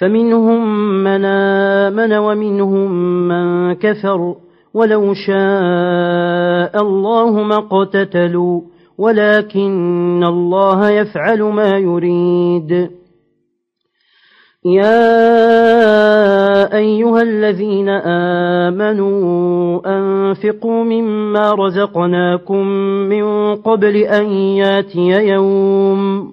فمنهم من آمن ومنهم من كفر ولو شاء الله ما اقتتلوا ولكن الله يفعل ما يريد. يا أيها الذين آمنوا أنفقوا مما رزقناكم من قبل أن يأتي يوم.